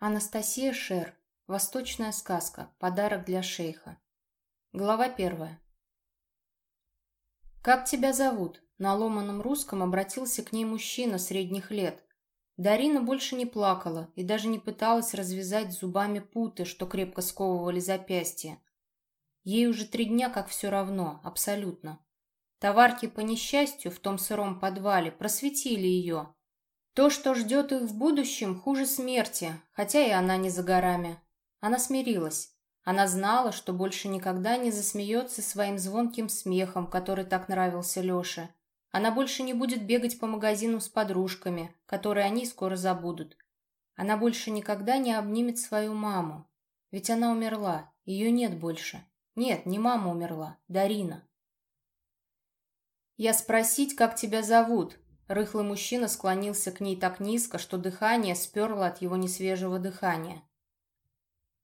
Анастасия Шер. Восточная сказка. Подарок для шейха. Глава первая. «Как тебя зовут?» На ломаном русском обратился к ней мужчина средних лет. Дарина больше не плакала и даже не пыталась развязать зубами путы, что крепко сковывали запястье. Ей уже три дня как все равно, абсолютно. Товарки по несчастью в том сыром подвале просветили ее, то, что ждет их в будущем, хуже смерти, хотя и она не за горами. Она смирилась. Она знала, что больше никогда не засмеется своим звонким смехом, который так нравился Леше. Она больше не будет бегать по магазинам с подружками, которые они скоро забудут. Она больше никогда не обнимет свою маму. Ведь она умерла, ее нет больше. Нет, не мама умерла, Дарина. «Я спросить, как тебя зовут?» Рыхлый мужчина склонился к ней так низко, что дыхание сперло от его несвежего дыхания.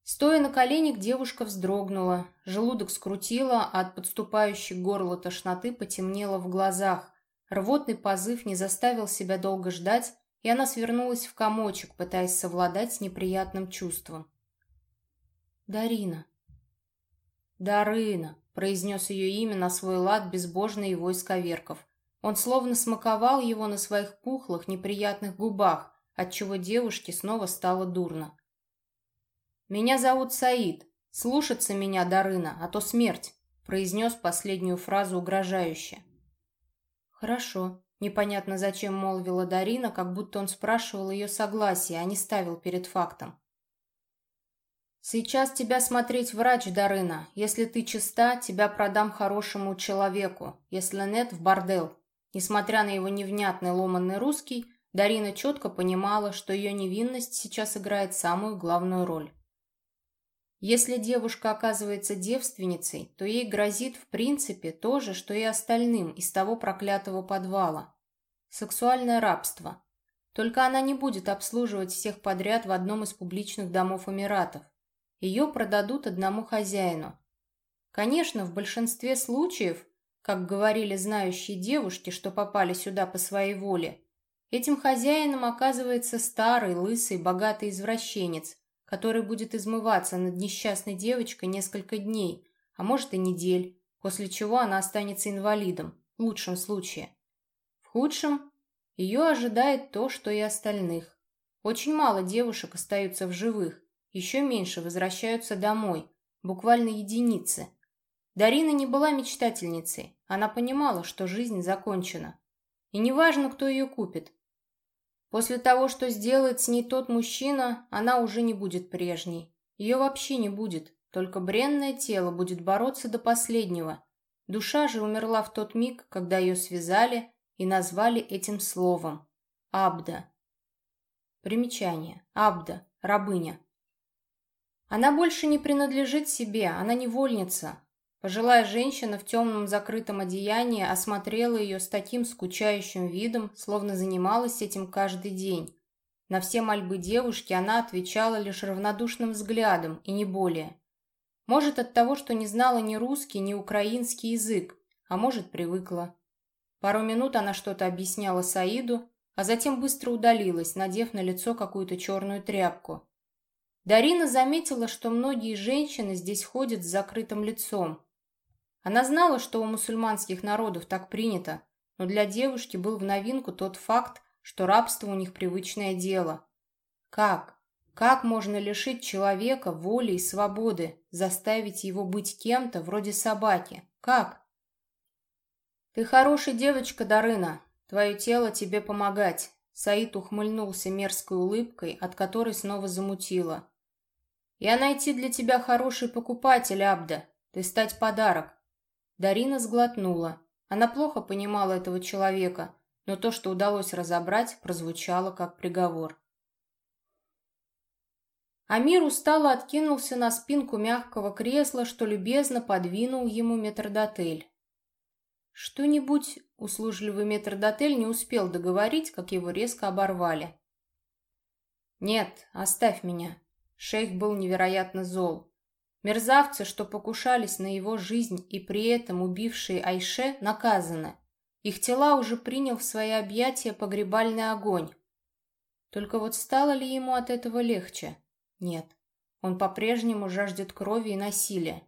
Стоя на коленях, девушка вздрогнула, желудок скрутила, а от подступающей к тошноты потемнело в глазах. Рвотный позыв не заставил себя долго ждать, и она свернулась в комочек, пытаясь совладать с неприятным чувством. «Дарина». «Дарына», — произнес ее имя на свой лад безбожно его исковерков. Он словно смаковал его на своих пухлых, неприятных губах, отчего девушке снова стало дурно. «Меня зовут Саид. Слушаться меня, Дарына, а то смерть», произнес последнюю фразу угрожающе. «Хорошо», Непонятно зачем молвила Дарина, как будто он спрашивал ее согласия, а не ставил перед фактом. «Сейчас тебя смотреть врач, Дарына. Если ты чиста, тебя продам хорошему человеку. Если нет, в бордел. Несмотря на его невнятный ломанный русский, Дарина четко понимала, что ее невинность сейчас играет самую главную роль. Если девушка оказывается девственницей, то ей грозит в принципе то же, что и остальным из того проклятого подвала. Сексуальное рабство. Только она не будет обслуживать всех подряд в одном из публичных домов Эмиратов. Ее продадут одному хозяину. Конечно, в большинстве случаев как говорили знающие девушки, что попали сюда по своей воле. Этим хозяином оказывается старый, лысый, богатый извращенец, который будет измываться над несчастной девочкой несколько дней, а может и недель, после чего она останется инвалидом, в лучшем случае. В худшем ее ожидает то, что и остальных. Очень мало девушек остаются в живых, еще меньше возвращаются домой, буквально единицы – Дарина не была мечтательницей. Она понимала, что жизнь закончена. И неважно, кто ее купит. После того, что сделает с ней тот мужчина, она уже не будет прежней. Ее вообще не будет. Только бренное тело будет бороться до последнего. Душа же умерла в тот миг, когда ее связали и назвали этим словом. Абда. Примечание. Абда. Рабыня. Она больше не принадлежит себе, она невольница. Пожилая женщина в темном закрытом одеянии осмотрела ее с таким скучающим видом, словно занималась этим каждый день. На все мольбы девушки она отвечала лишь равнодушным взглядом, и не более. Может, от того, что не знала ни русский, ни украинский язык, а может, привыкла. Пару минут она что-то объясняла Саиду, а затем быстро удалилась, надев на лицо какую-то черную тряпку. Дарина заметила, что многие женщины здесь ходят с закрытым лицом, она знала, что у мусульманских народов так принято, но для девушки был в новинку тот факт, что рабство у них привычное дело. Как? Как можно лишить человека воли и свободы, заставить его быть кем-то вроде собаки? Как? «Ты хорошая девочка, Дарына. Твое тело тебе помогать». Саид ухмыльнулся мерзкой улыбкой, от которой снова замутило. «Я найти для тебя хороший покупатель, Абда. Ты стать подарок. Дарина сглотнула. Она плохо понимала этого человека, но то, что удалось разобрать, прозвучало как приговор. Амир устало откинулся на спинку мягкого кресла, что любезно подвинул ему метрдотель. «Что-нибудь...» — услужливый метрдотель не успел договорить, как его резко оборвали. «Нет, оставь меня». Шейх был невероятно зол. Мерзавцы, что покушались на его жизнь и при этом убившие Айше, наказаны. Их тела уже принял в свои объятия погребальный огонь. Только вот стало ли ему от этого легче? Нет. Он по-прежнему жаждет крови и насилия.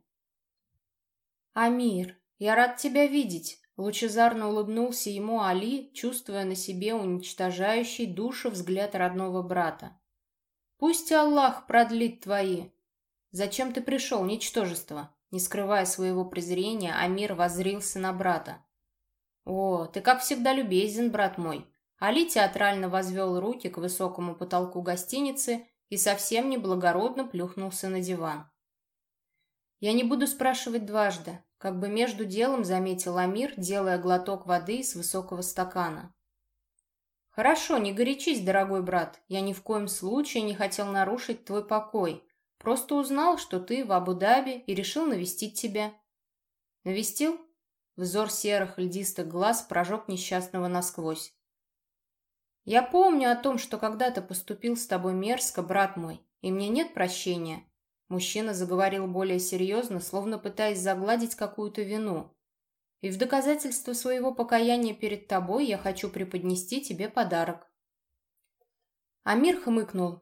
«Амир, я рад тебя видеть!» Лучезарно улыбнулся ему Али, чувствуя на себе уничтожающий душу взгляд родного брата. «Пусть Аллах продлит твои!» «Зачем ты пришел, ничтожество?» Не скрывая своего презрения, Амир воззрился на брата. «О, ты как всегда любезен, брат мой!» Али театрально возвел руки к высокому потолку гостиницы и совсем неблагородно плюхнулся на диван. «Я не буду спрашивать дважды», как бы между делом заметил Амир, делая глоток воды из высокого стакана. «Хорошо, не горячись, дорогой брат. Я ни в коем случае не хотел нарушить твой покой. Просто узнал, что ты в Абу-Даби и решил навестить тебя». «Навестил?» Взор серых льдистых глаз прожег несчастного насквозь. «Я помню о том, что когда-то поступил с тобой мерзко, брат мой, и мне нет прощения. Мужчина заговорил более серьезно, словно пытаясь загладить какую-то вину. «И в доказательство своего покаяния перед тобой я хочу преподнести тебе подарок». Амир хмыкнул.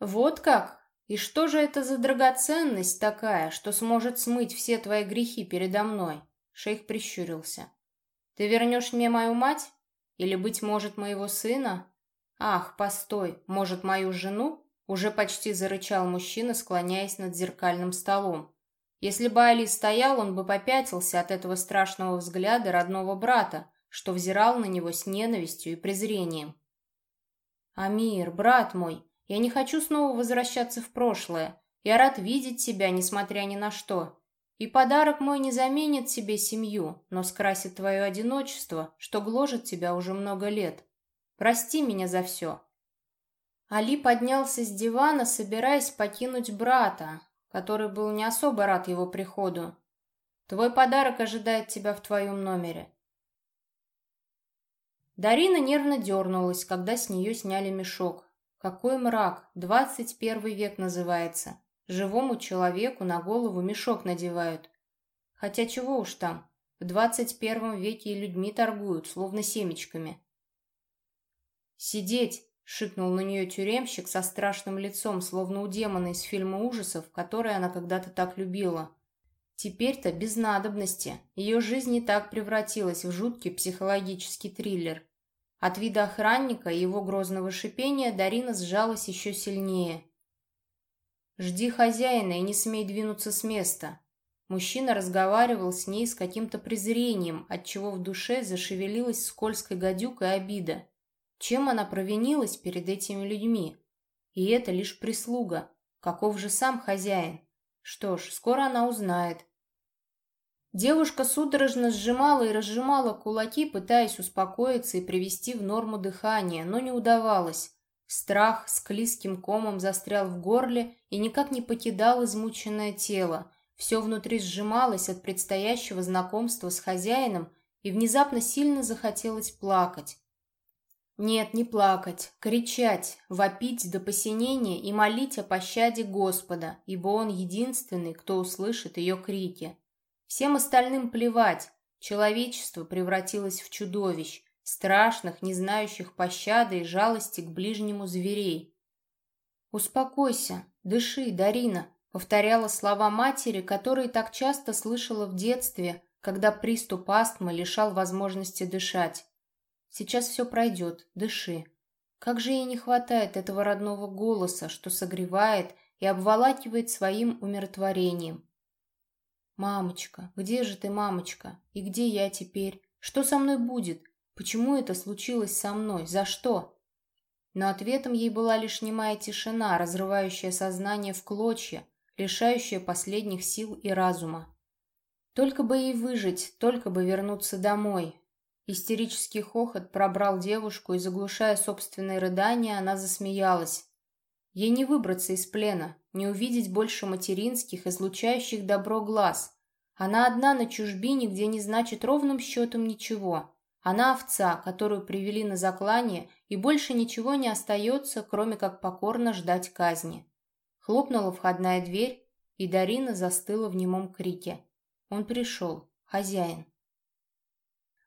«Вот как? И что же это за драгоценность такая, что сможет смыть все твои грехи передо мной?» Шейх прищурился. «Ты вернешь мне мою мать? Или, быть может, моего сына? Ах, постой, может, мою жену?» Уже почти зарычал мужчина, склоняясь над зеркальным столом. Если бы Али стоял, он бы попятился от этого страшного взгляда родного брата, что взирал на него с ненавистью и презрением. «Амир, брат мой, я не хочу снова возвращаться в прошлое. Я рад видеть тебя, несмотря ни на что. И подарок мой не заменит себе семью, но скрасит твое одиночество, что гложет тебя уже много лет. Прости меня за все, Али поднялся с дивана, собираясь покинуть брата, который был не особо рад его приходу. «Твой подарок ожидает тебя в твоем номере». Дарина нервно дернулась, когда с нее сняли мешок. Какой мрак! Двадцать первый век называется. Живому человеку на голову мешок надевают. Хотя чего уж там, в двадцать первом веке и людьми торгуют, словно семечками. «Сидеть!» — шикнул на нее тюремщик со страшным лицом, словно у демона из фильма ужасов, который она когда-то так любила. Теперь-то без надобности. Ее жизнь и так превратилась в жуткий психологический триллер. От вида охранника и его грозного шипения Дарина сжалась еще сильнее. «Жди хозяина и не смей двинуться с места». Мужчина разговаривал с ней с каким-то презрением, отчего в душе зашевелилась скользкой гадюкой обида. Чем она провинилась перед этими людьми? И это лишь прислуга. Каков же сам хозяин? Что ж, скоро она узнает. Девушка судорожно сжимала и разжимала кулаки, пытаясь успокоиться и привести в норму дыхание, но не удавалось. Страх с клизким комом застрял в горле и никак не покидал измученное тело. Все внутри сжималось от предстоящего знакомства с хозяином, и внезапно сильно захотелось плакать. Нет, не плакать, кричать, вопить до посинения и молить о пощаде Господа, ибо Он единственный, кто услышит ее крики. Всем остальным плевать, человечество превратилось в чудовищ, страшных, не знающих пощады и жалости к ближнему зверей. «Успокойся, дыши, Дарина», — повторяла слова матери, которые так часто слышала в детстве, когда приступ астмы лишал возможности дышать. Сейчас все пройдет, дыши. Как же ей не хватает этого родного голоса, что согревает и обволакивает своим умиротворением. «Мамочка, где же ты, мамочка? И где я теперь? Что со мной будет? Почему это случилось со мной? За что?» Но ответом ей была лишь немая тишина, разрывающая сознание в клочья, лишающая последних сил и разума. Только бы ей выжить, только бы вернуться домой, Истерический хохот пробрал девушку, и, заглушая собственные рыдания, она засмеялась. Ей не выбраться из плена, не увидеть больше материнских, излучающих добро глаз. Она одна на чужбине, где не значит ровным счетом ничего. Она овца, которую привели на заклание, и больше ничего не остается, кроме как покорно ждать казни. Хлопнула входная дверь, и Дарина застыла в немом крике. Он пришел, хозяин.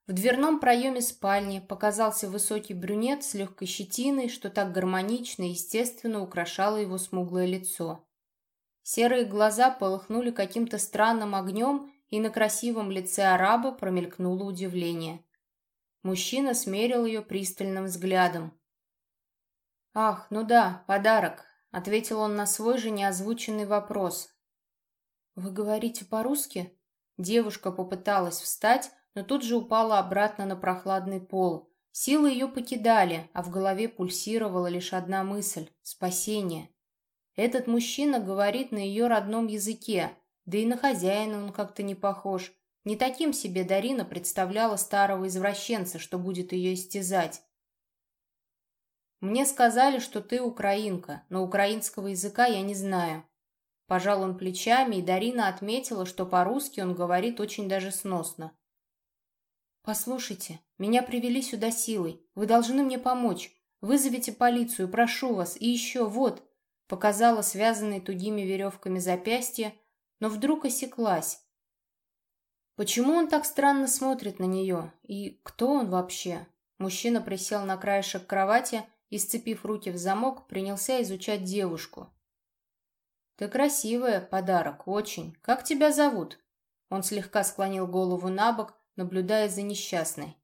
В дверном проеме спальни показался высокий брюнет с легкой щетиной, что так гармонично и естественно украшало его смуглое лицо. Серые глаза полыхнули каким-то странным огнем, и на красивом лице араба промелькнуло удивление. Мужчина смерил ее пристальным взглядом. «Ах, ну да, подарок», — ответил он на свой же неозвученный вопрос. «Вы говорите по-русски?» Девушка попыталась встать, но тут же упала обратно на прохладный пол. Силы ее покидали, а в голове пульсировала лишь одна мысль — спасение. Этот мужчина говорит на ее родном языке, да и на хозяина он как-то не похож. Не таким себе Дарина представляла старого извращенца, что будет ее истязать. «Мне сказали, что ты украинка, но украинского языка я не знаю». Пожал он плечами, и Дарина отметила, что по-русски он говорит очень даже сносно. «Послушайте, меня привели сюда силой. Вы должны мне помочь. Вызовите полицию, прошу вас. И еще, вот!» Показала связанные тугими веревками запястье, но вдруг осеклась. Почему он так странно смотрит на нее? И кто он вообще? Мужчина присел на краешек кровати и, сцепив руки в замок, принялся изучать девушку. «Ты красивая, подарок, очень. Как тебя зовут?» Он слегка склонил голову на бок, наблюдая за несчастной.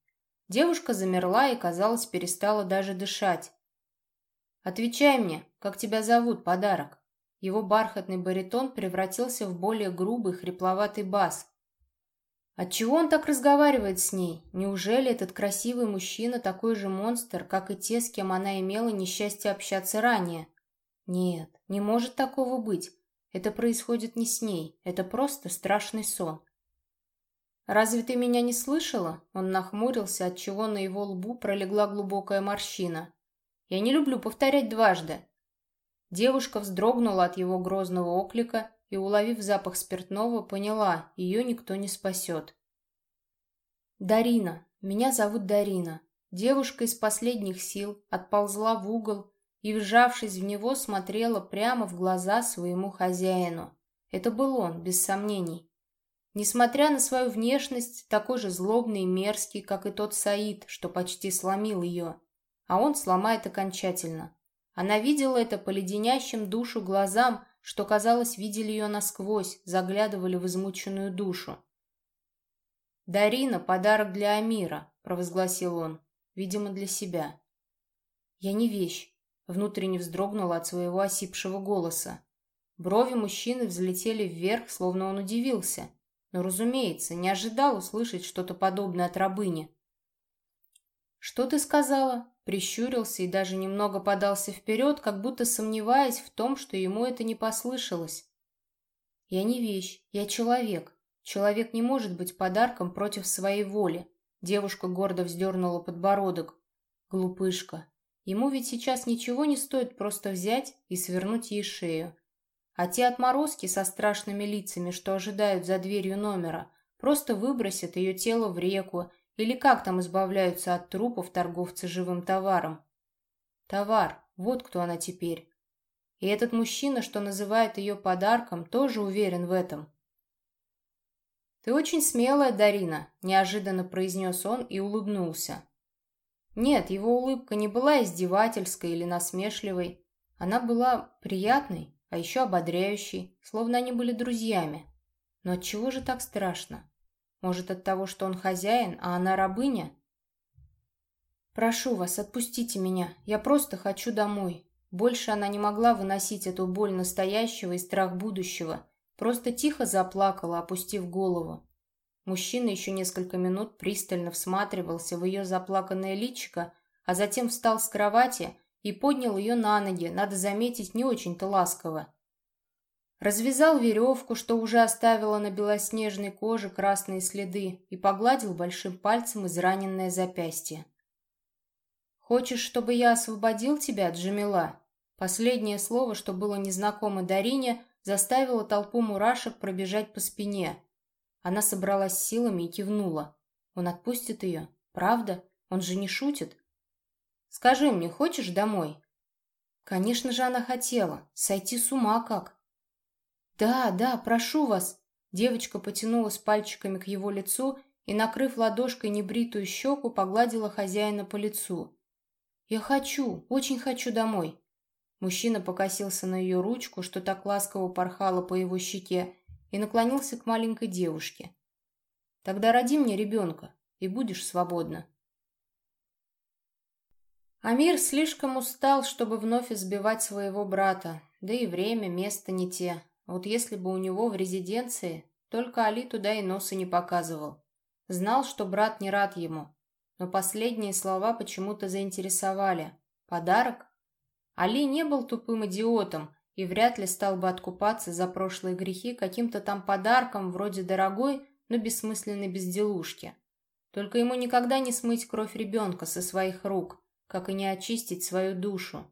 Девушка замерла и, казалось, перестала даже дышать. «Отвечай мне, как тебя зовут, подарок?» Его бархатный баритон превратился в более грубый, хрипловатый бас. Отчего он так разговаривает с ней? Неужели этот красивый мужчина такой же монстр, как и те, с кем она имела несчастье общаться ранее? Нет, не может такого быть. Это происходит не с ней, это просто страшный сон. «Разве ты меня не слышала?» Он нахмурился, отчего на его лбу пролегла глубокая морщина. «Я не люблю повторять дважды». Девушка вздрогнула от его грозного оклика и, уловив запах спиртного, поняла, ее никто не спасет. «Дарина. Меня зовут Дарина». Девушка из последних сил отползла в угол и, вжавшись в него, смотрела прямо в глаза своему хозяину. Это был он, без сомнений. Несмотря на свою внешность, такой же злобный и мерзкий, как и тот Саид, что почти сломил ее. А он сломает окончательно. Она видела это по леденящим душу глазам, что, казалось, видели ее насквозь, заглядывали в измученную душу. «Дарина, подарок для Амира», — провозгласил он, видимо, для себя. «Я не вещь», — внутренне вздрогнула от своего осипшего голоса. Брови мужчины взлетели вверх, словно он удивился но, разумеется, не ожидал услышать что-то подобное от рабыни. «Что ты сказала?» Прищурился и даже немного подался вперед, как будто сомневаясь в том, что ему это не послышалось. «Я не вещь, я человек. Человек не может быть подарком против своей воли». Девушка гордо вздернула подбородок. «Глупышка. Ему ведь сейчас ничего не стоит просто взять и свернуть ей шею. А те отморозки со страшными лицами, что ожидают за дверью номера, просто выбросят ее тело в реку или как там избавляются от трупов торговцы живым товаром. Товар, вот кто она теперь. И этот мужчина, что называет ее подарком, тоже уверен в этом. «Ты очень смелая, Дарина», – неожиданно произнес он и улыбнулся. Нет, его улыбка не была издевательской или насмешливой. Она была приятной, а еще ободряющий, словно они были друзьями. Но от чего же так страшно? Может, от того, что он хозяин, а она рабыня? «Прошу вас, отпустите меня. Я просто хочу домой». Больше она не могла выносить эту боль настоящего и страх будущего. Просто тихо заплакала, опустив голову. Мужчина еще несколько минут пристально всматривался в ее заплаканное личико, а затем встал с кровати и поднял ее на ноги, надо заметить, не очень-то ласково. Развязал веревку, что уже оставила на белоснежной коже красные следы, и погладил большим пальцем израненное запястье. «Хочешь, чтобы я освободил тебя, Джамила?» Последнее слово, что было незнакомо Дарине, заставило толпу мурашек пробежать по спине. Она собралась силами и кивнула. Он отпустит ее? Правда? Он же не шутит? Скажи мне, хочешь домой?» Конечно же, она хотела. Сойти с ума как. «Да, да, прошу вас». Девочка потянулась пальчиками к его лицу и, накрыв ладошкой небритую щеку, погладила хозяина по лицу. «Я хочу, очень хочу домой». Мужчина покосился на ее ручку, что так ласково порхала по его щеке, и наклонился к маленькой девушке. «Тогда роди мне ребенка, и будешь свободна». Амир слишком устал, чтобы вновь избивать своего брата, да и время, место не те. Вот если бы у него в резиденции, только Али туда и носа не показывал. Знал, что брат не рад ему, но последние слова почему-то заинтересовали. Подарок? Али не был тупым идиотом и вряд ли стал бы откупаться за прошлые грехи каким-то там подарком вроде дорогой, но бессмысленной безделушки. Только ему никогда не смыть кровь ребенка со своих рук, как и не очистить свою душу.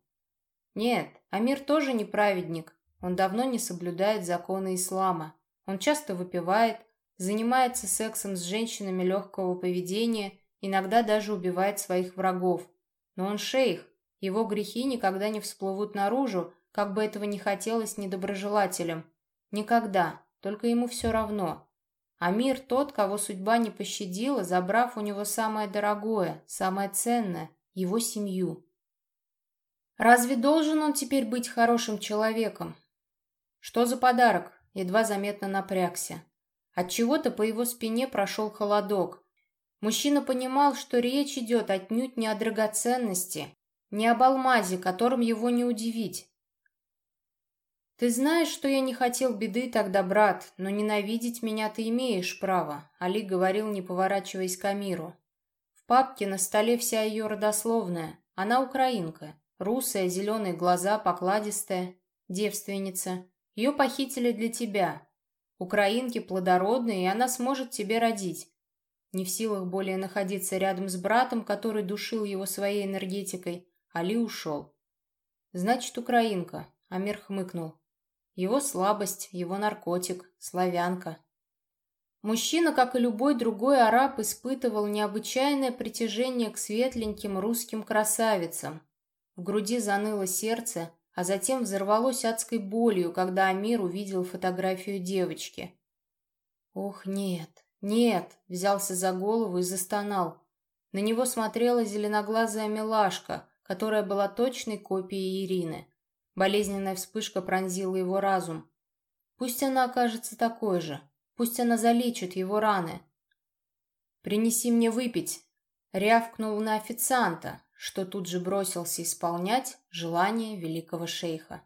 Нет, Амир тоже не праведник. Он давно не соблюдает законы ислама. Он часто выпивает, занимается сексом с женщинами легкого поведения, иногда даже убивает своих врагов. Но он шейх, его грехи никогда не всплывут наружу, как бы этого не хотелось недоброжелателям. Никогда, только ему все равно. Амир тот, кого судьба не пощадила, забрав у него самое дорогое, самое ценное – его семью. Разве должен он теперь быть хорошим человеком? Что за подарок? Едва заметно напрягся. От чего-то по его спине прошел холодок. Мужчина понимал, что речь идет отнюдь не о драгоценности, не об алмазе, которым его не удивить. «Ты знаешь, что я не хотел беды тогда, брат, но ненавидеть меня ты имеешь право», — Али говорил, не поворачиваясь к Амиру папке на столе вся ее родословная. Она украинка. Русая, зеленые глаза, покладистая. Девственница. Ее похитили для тебя. Украинки плодородные, и она сможет тебе родить. Не в силах более находиться рядом с братом, который душил его своей энергетикой, Али ушел. «Значит, украинка», — Амир хмыкнул. «Его слабость, его наркотик, славянка». Мужчина, как и любой другой араб, испытывал необычайное притяжение к светленьким русским красавицам. В груди заныло сердце, а затем взорвалось адской болью, когда Амир увидел фотографию девочки. «Ох, нет, нет!» — взялся за голову и застонал. На него смотрела зеленоглазая милашка, которая была точной копией Ирины. Болезненная вспышка пронзила его разум. Пусть она окажется такой же. Пусть она залечит его раны. «Принеси мне выпить», — рявкнул на официанта, что тут же бросился исполнять желание великого шейха.